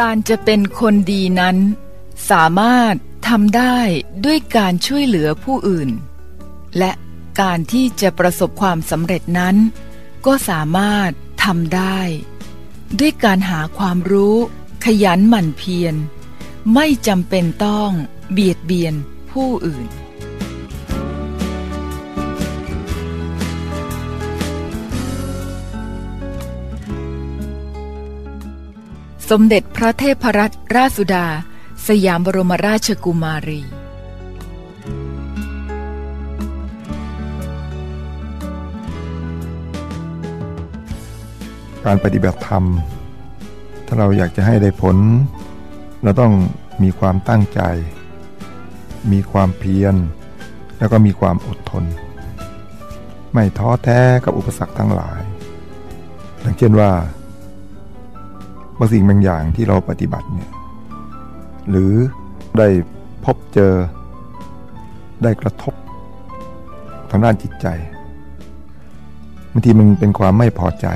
การจะเป็นคนดีนั้น สามารถทำได้ด้วยการช่วยเหลือผู้อื่น และการที่จะประสบความสำเร็จนั้น ก็สามารถทำได้ ด้วยการหาความรู้ ขยันหมั่นเพียร ไม่จำเป็นต้องเบียดเบียนผู้อื่น สมเด็จพระเทพรัตนราชสุดา สยามบรมราชกุมารี การปฏิบัติธรรม ถ้าเราอยากจะให้ได้ผล เราต้องมีความตั้งใจ มีความเพียร แล้วก็มีความอดทน ไม่ท้อแท้กับอุปสรรคทั้งหลายดังเช่นว่า บางสิ่งบางอย่างที่เราปฏิบัติเนี่ยหรือได้พบเจอได้กระทบทางด้านจิตใจบางทีมันเป็นความไม่พอใจ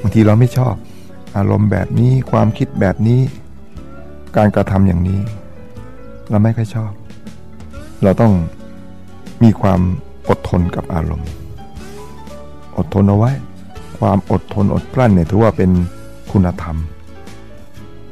บางทีเราไม่ชอบอารมณ์แบบนี้ความคิดแบบนี้ การกระทำอย่างนี้ เราไม่ค่อยชอบ เราต้องมีความอดทนกับอารมณ์ อดทนเอาไว้ ความอดทนอดกลั้นเนี่ยถือว่าเป็นคุณธรรม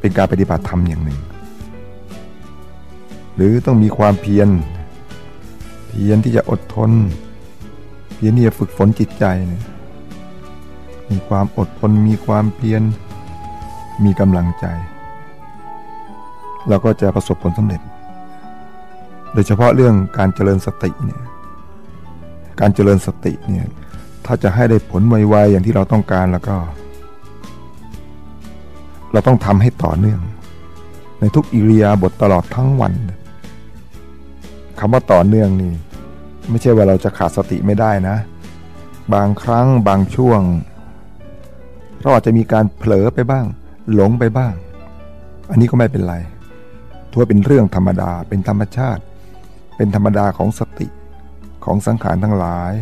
เป็นการปฏิบัติธรรมอย่างหนึ่ง หรือต้องมีความเพียรเพียรที่จะอดทน เพียรที่จะฝึกฝนจิตใจเนี่ยมีความอดทนมีความเพียรมีกำลังใจ เราก็จะประสบผลสำเร็จ โดยเฉพาะเรื่องการเจริญสติเนี่ยการเจริญสติเนี่ย ถ้าจะให้ได้ผลไวๆอย่างที่เราต้องการแล้วก็ เราต้องทำให้ต่อเนื่อง ในทุกอิริยาบถตลอดทั้งวันคำว่าต่อเนื่องนี่ ไม่ใช่ว่าเราจะขาดสติไม่ได้นะ บางครั้งบางช่วง เราอาจจะมีการเผลอไปบ้าง หลงไปบ้าง อันนี้ก็ไม่เป็นไรถือว่าเป็นเรื่องธรรมดาเป็นธรรมชาติ เป็นธรรมดาของสติของสังขารทั้งหลาย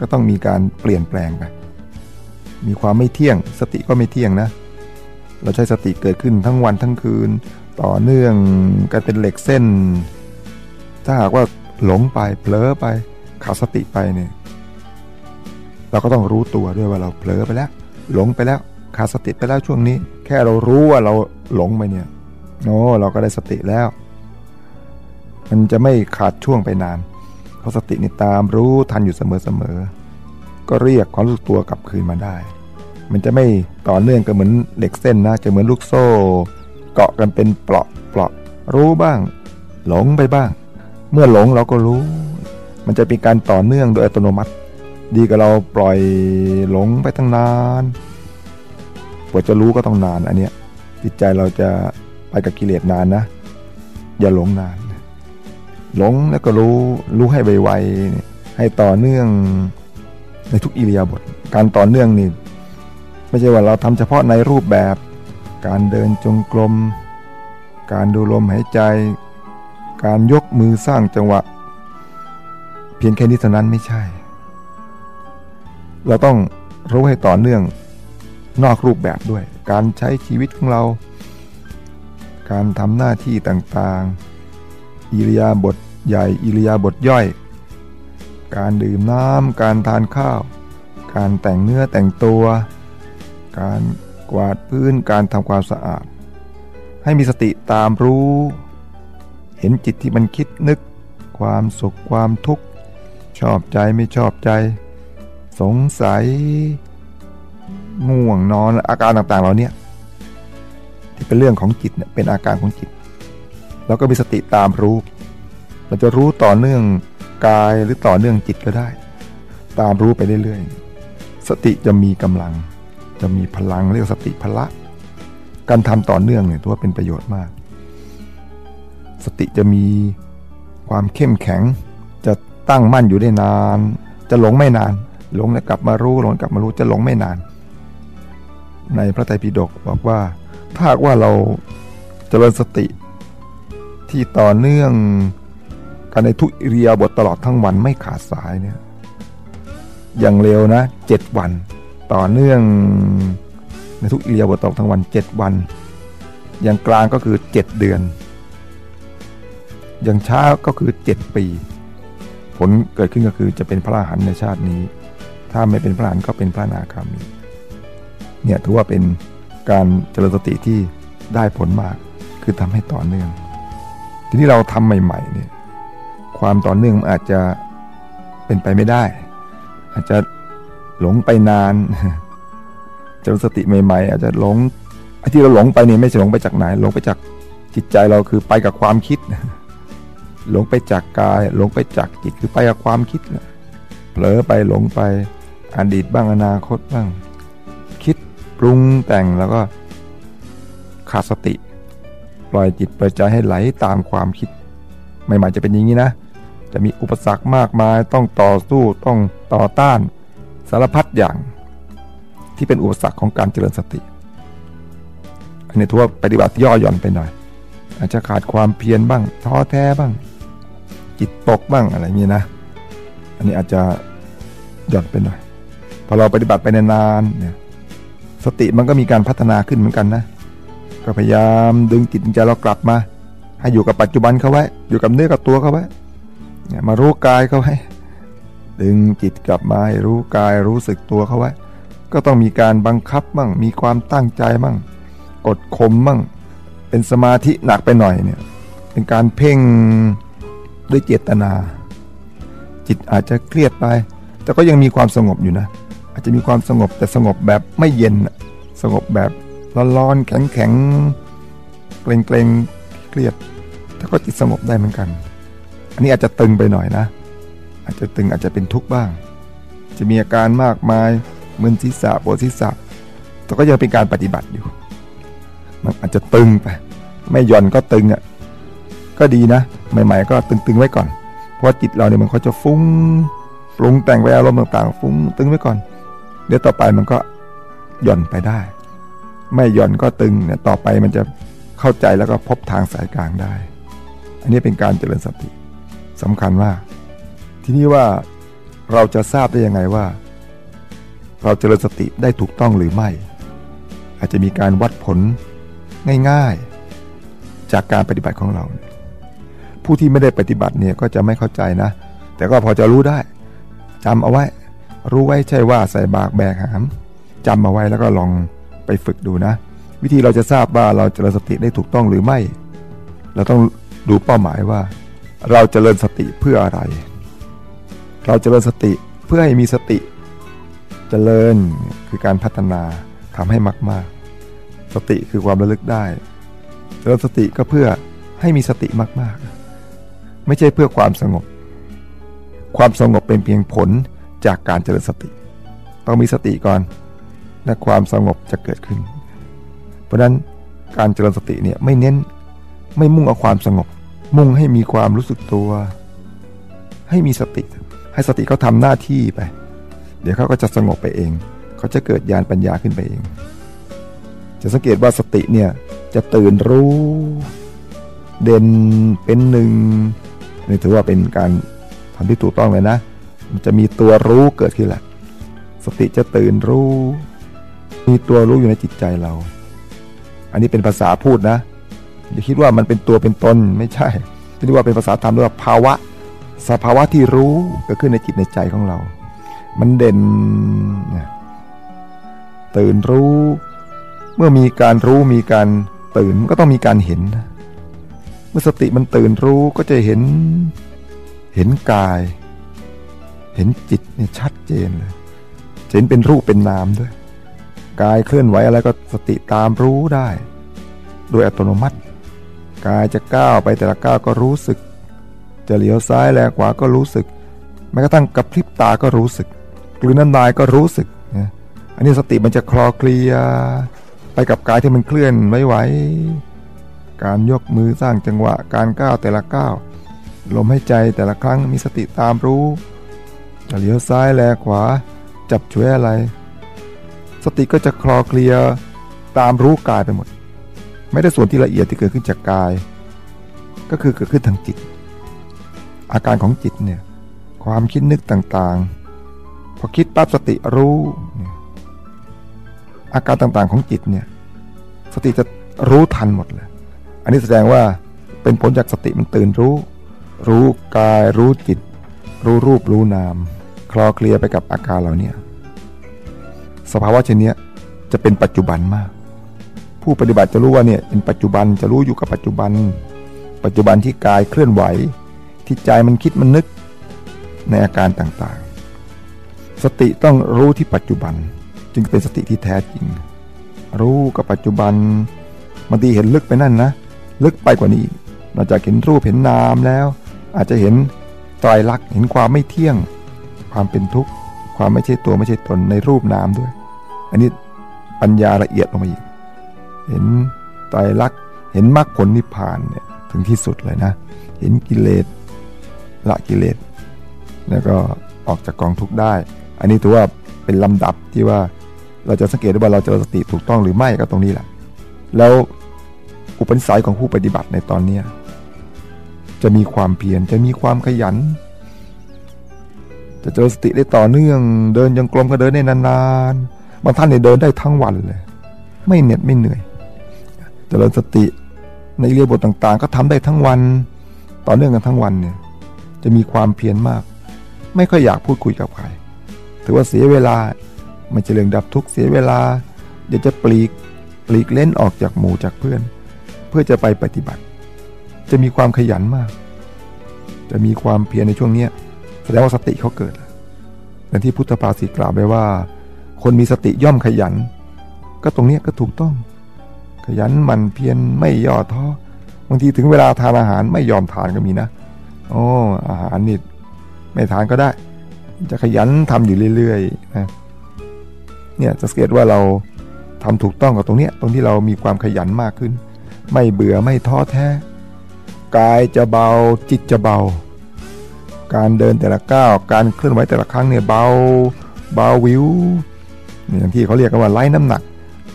ก็ต้องมีการเปลี่ยนแปลงไป มีความไม่เที่ยง สติก็ไม่เที่ยงนะ เราใช้สติเกิดขึ้นทั้งวันทั้งคืน ต่อเนื่องกันเป็นเหล็กเส้น ถ้าหากว่าหลงไปเผลอไปขาดสติไปเนี่ยเราก็ต้องรู้ตัวด้วยว่าเราเผลอไปแล้ว หลงไปแล้วขาดสติไปแล้วช่วงนี้ แค่เรารู้ว่าเราหลงไปเนี่ยโอ้เราก็ได้สติแล้ว มันจะไม่ขาดช่วงไปนาน เพราะสตินี่ตามรู้ทันอยู่เสมอๆก็เรียกความรู้ตัวกลับคืนมาได้ มันจะไม่ต่อเนื่องกันเหมือนเหล็กเส้นนะจะเหมือนลูกโซ่ เกาะกันเป็นเปลาะเปลาะรู้บ้าง หลงไปบ้าง เมื่อหลงเราก็รู้ มันจะเป็นการต่อเนื่องโดยอัตโนมัติ ดีกับเราปล่อยหลงไปตั้งนานกว่าจะรู้ก็ต้องนานอันเนี้ยจิตใจเราจะไปกับกิเลสนานนะ อย่าหลงนาน หลงแล้วก็รู้รู้ให้ไวๆให้ต่อเนื่องในทุกอิริยาบถการต่อเนื่องนี่ไม่ใช่ว่าเราทำเฉพาะในรูปแบบ การเดินจงกรมการดูลมหายใจ การยกมือสร้างจังหวะ เพียงแค่นี้เท่านั้นไม่ใช่ เราต้องรู้ให้ต่อเนื่องนอกรูปแบบด้วย การใช้ชีวิตของเรา การทำหน้าที่ต่างๆ อิริยาบถใหญ่อิริยาบถย่อย การดื่มน้ำการทานข้าว การแต่งเนื้อแต่งตัว การกวาดพื้นการทำความสะอาด ให้มีสติตามรู้ เห็นจิตที่มันคิดนึก ความสุขความทุกข์ ชอบใจไม่ชอบใจ สงสัยง่วงนอนอาการต่างๆเราเนี่ยที่เป็นเรื่องของจิตเป็นอาการของจิต แล้วก็มีสติตามรู้เราจะรู้ต่อเนื่องกายหรือต่อเนื่องจิตก็ได้ ตามรู้ไปเรื่อยๆ สติจะมีกำลัง จะมีพลังเรียกสติพละ การทำต่อเนื่องเนี่ยตัวเป็นประโยชน์มาก สติจะมีความเข้มแข็ง จะตั้งมั่นอยู่ได้นาน จะหลงไม่นาน หลงแล้วกลับมารู้หลงกลับมารู้จะหลงไม่นาน ในพระไตรปิฎกบอกว่า ถ้าว่าเราจเจริญสติ ที่ต่อเนื่องกันในทุกเรียบทตลอดทั้งวันไม่ขาดสายเนี่ยอย่างเร็วนะเจ็ดวัน ต่อเนื่องในทุกเลียบทตกทั้งวันเจ็ดวัน อย่างกลางก็คือเจ็ดเดือน อย่างช้าก็คือเจ็ดปี ผลเกิดขึ้นก็คือจะเป็นพระอรหันต์ในชาตินี้ ถ้าไม่เป็นพระอรหันต์ก็เป็นพระนาคามีเนี่ยถือว่าเป็นการเจริญสติที่ได้ผลมาก คือทำให้ต่อเนื่อง ทีนี้เราทำใหม่ๆเนี่ยความต่อเนื่องอาจจะเป็นไปไม่ได้ อาจจะหลงไปนานจริญสติใหม่ ๆ อาจจะหลงไอ้ที่เราหลงไปนี่ไม่ใช่หลงไปจากไหนหลงไปจากจิตใจเราคือไปกับความคิด หลงไปจากกาย หลงไปจากจิตคือไปกับความคิดนะเผลอไปหลงไปอดีตบ้างอนาคตบ้าง คิดปรุงแต่งแล้วก็ขาดสติ ปล่อยจิตปล่อยใจให้ไหลตามความคิด ใหม่ๆจะเป็นอย่างนี้นะ จะมีอุปสรรคมากมายต้องต่อสู้ต้องต่อต้าน สารพัดอย่าง ที่เป็นอุปสรรคของการเจริญสติ อันนี้ถือว่าปฏิบัติย่อหย่อนไปหน่อย อาจจะขาดความเพียรบ้างท้อแท้บ้าง จิตตกบ้างอะไรอย่างนี้นะ อันนี้อาจจะหย่อนไปหน่อยพอเราปฏิบัติไปนานๆเนี่ยสติมันก็มีการพัฒนาขึ้นเหมือนกันนะ ก็พยายามดึงจิตใจเรากลับมา ให้อยู่กับปัจจุบันเขาไว้ อยู่กับเนื้อกับตัวเขาไว้เนี่ยมารู้กายเขาไว้ ดึงจิตกลับมาให้รู้กายรู้สึกตัวเขาไว้ ก็ต้องมีการบังคับบ้างมีความตั้งใจบ้างกดข่มบ้างเป็นสมาธิหนักไปหน่อยเนี่ย เป็นการเพ่งด้วยเจตนา จิตอาจจะเครียดไป แต่ก็ยังมีความสงบอยู่นะ อาจจะมีความสงบแต่สงบแบบไม่เย็นสงบแบบ ร้อนๆแข็งๆเกรงๆเครียดแต่ก็จิตสงบได้เหมือนกัน อันนี้อาจจะตึงไปหน่อยนะ อาจจะตึงอาจจะเป็นทุกข์บ้าง จะมีอาการมากมายมึนศีรษะปวดศีรษะแต่ก็ยังเป็นการปฏิบัติอยู่ มันอาจจะตึงไป ไม่หย่อนก็ตึงอะก็ดีนะ ใหม่ ๆ ก็ตึงๆไว้ก่อน เพราะจิตเราเนี่ยมันเขาจะฟุ้งปรุงแต่งไปอารมณ์ต่างๆ ฟุ้งตึงไว้ก่อน เดี๋ยวต่อไปมันก็หย่อนไปได้ ไม่หย่อนก็ตึงเนี่ยต่อไปมันจะเข้าใจแล้วก็พบทางสายกลางได้ อันนี้เป็นการเจริญสติสำคัญว่าทีนี้ว่าเราจะทราบได้ยังไงว่า เราเจริญสติได้ถูกต้องหรือไม่ อาจจะมีการวัดผลง่ายๆ จากการปฏิบัติของเรา ผู้ที่ไม่ได้ปฏิบัติเนี่ยก็จะไม่เข้าใจนะ แต่ก็พอจะรู้ได้จำเอาไว้ รู้ไว้ใช่ว่าใส่บากแบกหามจำเอาไว้แล้วก็ลอง ไปฝึกดูนะ วิธีเราจะทราบว่าเราเจริญสติได้ถูกต้องหรือไม่ เราต้องดูเป้าหมายว่า เราจเจริญสติเพื่ออะไร เราจเจริญสติเพื่อให้มีสติเจริญคือการพัฒนาทำให้มากๆ สติคือความระลึกได้เจริญสติก็เพื่อให้มีสติมากๆ ไม่ใช่เพื่อความสงบ ความสงบเป็นเพียงผลจากการเจริญสติ ต้องมีสติก่อน และความสงบจะเกิดขึ้น เพราะนั้นการเจริญสติเนี่ยไม่เน้นไม่มุ่งเอาความสงบ มุ่งให้มีความรู้สึกตัว ให้มีสติ ให้สติเขาทำหน้าที่ไป เดี๋ยวเขาก็จะสงบไปเอง เขาจะเกิดญาณปัญญาขึ้นไปเอง จะสังเกตว่าสติเนี่ยจะตื่นรู้ เด่นเป็นหนึ่งนี่ถือว่าเป็นการทำที่ถูกต้องเลยนะ มันจะมีตัวรู้เกิดขึ้นแหละ สติจะตื่นรู้ มีตัวรู้อยู่ในจิตใจเรา อันนี้เป็นภาษาพูดนะอย่าคิดว่ามันเป็นตัวเป็นตนไม่ใช่เรียกว่าเป็นภาษาธรรมเรียกว่าภาวะ สภาวะที่รู้เกิดขึ้นในจิตในใจของเรา มันเด่นตื่นรู้ เมื่อมีการรู้มีการตื่นก็ต้องมีการเห็น เมื่อสติมันตื่นรู้ก็จะเห็น เห็นกาย เห็นจิตเนี่ยชัดเจนเลยเห็นเป็นรูปเป็นนามด้วย กายเคลื่อนไหวอะไรก็สติตามรู้ได้ โดยอัตโนมัติ กายจะก้าวไปแต่ละก้าวก็รู้สึก จะเลี้ยวซ้ายแลขวาก็รู้สึกแม้กระทั่งกับพริบตาก็รู้สึกกลืนน้ำลายก็รู้สึกนะอันนี้สติมันจะคลอเคลียไปกับกายที่มันเคลื่อนไหวการยกมือสร้างจังหวะการก้าวแต่ละก้าวลมหายใจแต่ละครั้งมีสติตามรู้จะเลี้ยวซ้ายแลขวา จับช่วยอะไร สติก็จะคลอเคลียตามรู้กายไปหมด ไม่ได้ส่วนที่ละเอียดที่เกิดขึ้นจากกาย ก็คือเกิดขึ้นทางจิต อาการของจิตเนี่ยความคิดนึกต่างๆ พอคิดปั๊บสติรู้ อาการต่างๆของจิตเนี่ยสติจะรู้ทันหมดเลย อันนี้แสดงว่าเป็นผลจากสติมันตื่นรู้ รู้กายรู้จิต รู้รูปรู้นาม คลอเคลียไปกับอาการเหล่านี้ สภาวะเช่นนี้จะเป็นปัจจุบันมาก ผู้ปฏิบัติจะรู้ว่าเนี่ยเป็นปัจจุบันจะรู้อยู่กับปัจจุบัน ปัจจุบันที่กายเคลื่อนไหว ที่ใจมันคิดมันนึกในอาการต่างๆ สติต้องรู้ที่ปัจจุบันจึงเป็นสติที่แท้จริง รู้กับปัจจุบันบางทีเห็นลึกไปนั่นนะ ลึกไปกว่านี้นอกจากเห็นรูปเห็นนามแล้ว อาจจะเห็นตรายลักษณ์เห็นความไม่เที่ยง ความเป็นทุกข์ ความไม่ใช่ตัวไม่ใช่ตนในรูปนามด้วย อันนี้ปัญญาละเอียดลงมาอีก เห็นไตรลักษณ์เห็นมรรคผลนิพพานเนี่ยถึงที่สุดเลยนะ เห็นกิเลสละกิเลส แล้วก็ออกจากกองทุกข์ได้ อันนี้ถือว่าเป็นลำดับที่ว่าเราจะสังเกตได้ว่าเราจอสติถูกต้องหรือไม่ก็ตรงนี้แหละ แล้วอุปนิสัยของผู้ปฏิบัติในตอนนี้จะมีความเพียรจะมีความขยัน จะเจอสติได้ต่อเนื่อง เดินยังกลมก็เดินได้นานๆ บางท่านเนี่ยเดินได้ทั้งวันเลย ไม่เหน็ดไม่เหนื่อยจเจริญสติในเรียบทต่างๆ ก็ทำได้ทั้งวันต่อเนื่องกันทั้งวันเนี่ยจะมีความเพียรมาก ไม่ค่อยอยากพูดคุยกับใครถือว่าเสียเวลาไม่ใช่เรื่องดับทุกเสียเวลา เดี๋ยวจะปลีกปลีกเล่นออกจากหมู่จากเพื่อน เพื่อจะไปปฏิบัติ จะมีความขยันมาก จะมีความเพียรในช่วงเนี้แสดงว่าสติเขาเกิดดังที่พุทธภาษิตกล่าวไว้ว่า คนมีสติย่อมขยัน ก็ตรงเนี้ยก็ถูกต้อง ขยันมันเพียรไม่ย่อท้อบางทีถึงเวลาทานอาหารไม่ยอมทานก็มีนะโอ้อาหารนี่ไม่ทานก็ได้ จะขยันทำอยู่เรื่อยๆนะเนี่ยจะสังเกตว่าเราทำถูกต้องกับตรงเนี้ยตรงที่เรามีความขยันมากขึ้น ไม่เบื่อไม่ท้อแท้ กายจะเบาจิตจะเบา การเดินแต่ละก้าวการเคลื่อนไหวแต่ละครั้งเนี่ยเบาเบาวิว อย่างที่เขาเรียกกันว่าไล่น้ำหนัก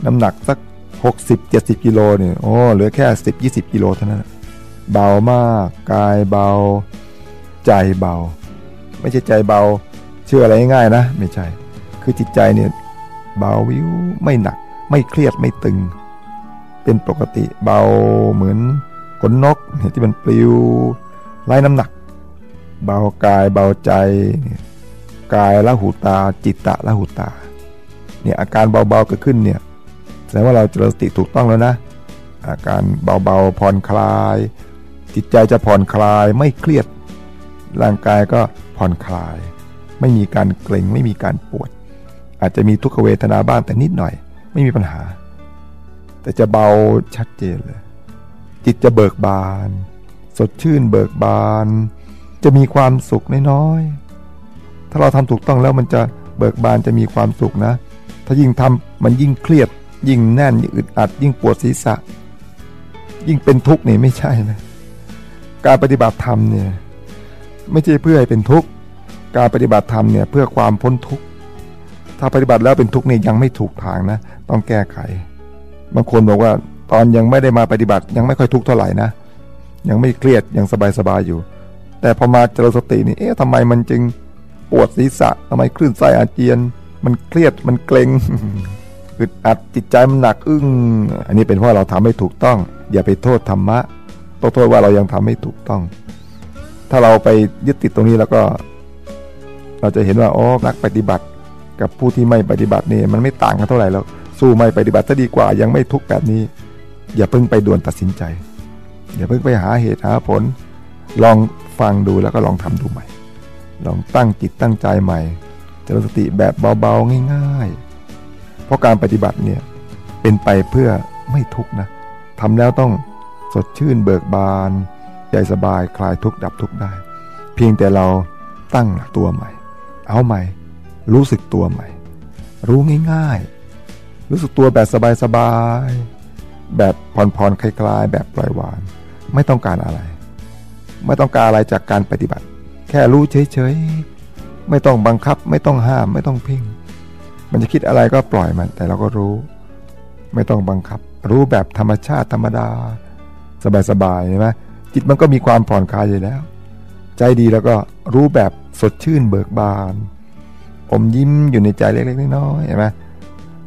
น้ำหนักสัก 60 70กิโลเนี่ยโอ้เหลือแค่ 10 20กิโลเท่านั้นเบามากกายเบา ใจเบา ไม่ใช่ใจเบาเชื่ออะไรง่ายๆนะ ไม่ใช่ คือจิตใจเนี่ยเบาวิวไม่หนัก ไม่เครียดไม่ตึง เป็นปกติเบาเหมือนขนนกที่มันปลิวไล่น้ำหนัก เบากายเบาใจกายละหูตาจิตตะละหูตา เนี่ยอาการเบาๆเกิดขึ้นเนี่ยแสดงว่าเราเจริญสติถูกต้องแล้วนะ อาการเบาๆผ่อนคลาย จิตใจจะผ่อนคลายไม่เครียด ร่างกายก็ผ่อนคลาย ไม่มีการเกร็งไม่มีการปวด อาจจะมีทุกขเวทนาบ้างแต่นิดหน่อย ไม่มีปัญหา แต่จะเบาชัดเจนเลย จิตจะเบิกบาน สดชื่นเบิกบาน จะมีความสุขน้อยๆถ้าเราทำถูกต้องแล้วมันจะเบิกบานจะมีความสุขนะ ถ้ายิ่งทำมันยิ่งเครียด ยิ่งแน่นยิ่งอึดอัด ยิ่งปวดศีรษะ ยิ่งเป็นทุกข์นี่ไม่ใช่นะการปฏิบัติธรรมเนี่ยไม่ใช่เพื่อให้เป็นทุกข์การปฏิบัติธรรมเนี่ยเพื่อความพ้นทุกข์ถ้าปฏิบัติแล้วเป็นทุกข์นี่ยังไม่ถูกทางนะ ต้องแก้ไขบางคนบอกว่าตอนยังไม่ได้มาปฏิบัติยังไม่ค่อยทุกข์เท่าไหร่นะ ยังไม่เครียดยังสบายๆอยู่ แต่พอมาเจริญสตินี่เอ๊ะทำไมมันจึงปวดศีรษะทำไมคลื่นไส้อาเจียน มันเครียดมันเกร็งอึดอัดจิตใจมันหนักอึ้งอันนี้เป็นเพราะเราทำไม่ถูกต้อง อย่าไปโทษธรรมะต้องโทษว่าเรายังทำไม่ถูกต้อง ถ้าเราไปยึดติดตรงนี้แล้วก็ เราจะเห็นว่าอ๋อนักปฏิบัติกับผู้ที่ไม่ปฏิบัตินี่มันไม่ต่างกันเท่าไหร่แล้วสู้ไม่ปฏิบัติจะดีกว่ายังไม่ทุกแบบนี้ อย่าเพิ่งไปด่วนตัดสินใจ อย่าเพิ่งไปหาเหตุหาผล ลองฟังดูแล้วก็ลองทำดูใหม่ ลองตั้งจิตตั้งใจใหม่ จริญสติแบบเบาๆง่าย ๆ เพราะการปฏิบัติเนี่ยเป็นไปเพื่อไม่ทุกนะทำแล้วต้องสดชื่นเบิกบานใจสบายคลายทุกข์ดับทุกข์ได้ เพียงแต่เราตั้งตัวใหม่ เอาใหม่ รู้สึกตัวใหม่ รู้ง่ายๆ รู้สึกตัวแบบสบายๆ แบบผ่อนๆคลายๆ แบบปล่อยวาง ไม่ต้องการอะไร ไม่ต้องการอะไรจากการปฏิบัติ แค่รู้เฉยๆ ไม่ต้องบังคับ ไม่ต้องห้าม ไม่ต้องพิงมันจะคิดอะไรก็ปล่อยมัน แต่เราก็รู้ ไม่ต้องบังคับ รู้แบบธรรมชาติธรรมดา สบายๆใช่ไหมจิตมันก็มีความผ่อนคลายอยู่แล้ว ใจดีแล้วก็รู้แบบสดชื่นเบิกบาน อมยิ้มอยู่ในใจเล็กๆน้อยๆเห็นไหม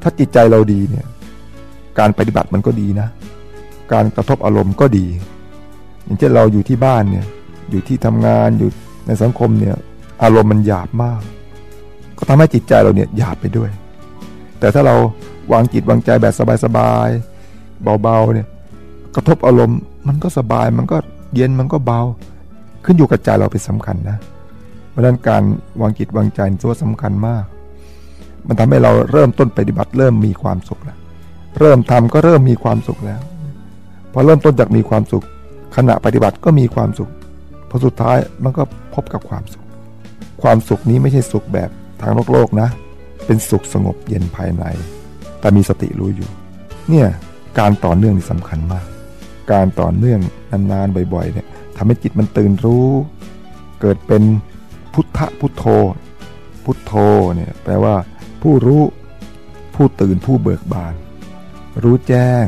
ถ้าจิตใจเราดีเนี่ย การปฏิบัติมันก็ดีนะ การกระทบอารมณ์ก็ดี อย่างเช่นเราอยู่ที่บ้านเนี่ย อยู่ที่ทำงานอยู่ในสังคมเนี่ย อารมณ์มันหยาบมาก ก็ทำให้จิตใจเราเนี่ยหยาบไปด้วย แต่ถ้าเราวางจิตวางใจแบบสบายๆเบาๆเนี่ยกระทบอารมณ์มันก็สบายมันก็เย็นมันก็เบา ขึ้นอยู่กับใจเราเป็นสำคัญนะเพราะนั้นการวางจิตวางใจตัวสำคัญมาก มันทำให้เราเริ่มต้นปฏิบัติเริ่มมีความสุขแล้วเริ่มทำก็เริ่มมีความสุขแล้วพอเริ่มต้นจากมีความสุข ขณะปฏิบัติก็มีความสุขพอสุดท้ายมันก็พบกับความสุข ความสุขนี้ไม่ใช่สุขแบบทางโลกโลกนะ เป็นสุขสงบเย็นภายใน แต่มีสติรู้อยู่ เนี่ยการต่อเนื่องนี่สำคัญมาก การต่อเนื่องนานๆบ่อยๆเนี่ยทำให้จิตมันตื่นรู้ เกิดเป็นพุทธพุทโธ พุทโธเนี่ยแปลว่า ผู้รู้ผู้ตื่นผู้เบิกบาน รู้แจ้ง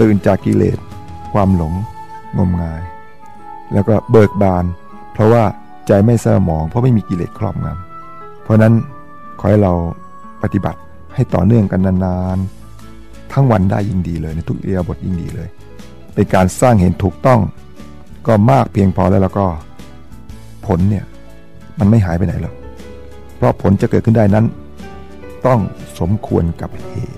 ตื่นจากกิเลส ความหลงงมงาย แล้วก็เบิกบาน เพราะว่า ใจไม่เศร้าหมอง เพราะไม่มีกิเลสครอบงำเพราะนั้นขอให้เราปฏิบัติให้ต่อเนื่องกันนานๆ ทั้งวันได้ยิ่งดีเลยในทุกเอียบทยิ่งดีเลย เป็นการสร้างเห็นถูกต้อง ก็มากเพียงพอแล้วแล้วก็ผลเนี่ยมันไม่หายไปไหนหรอก เพราะผลจะเกิดขึ้นได้นั้น ต้องสมควรกับเหตุ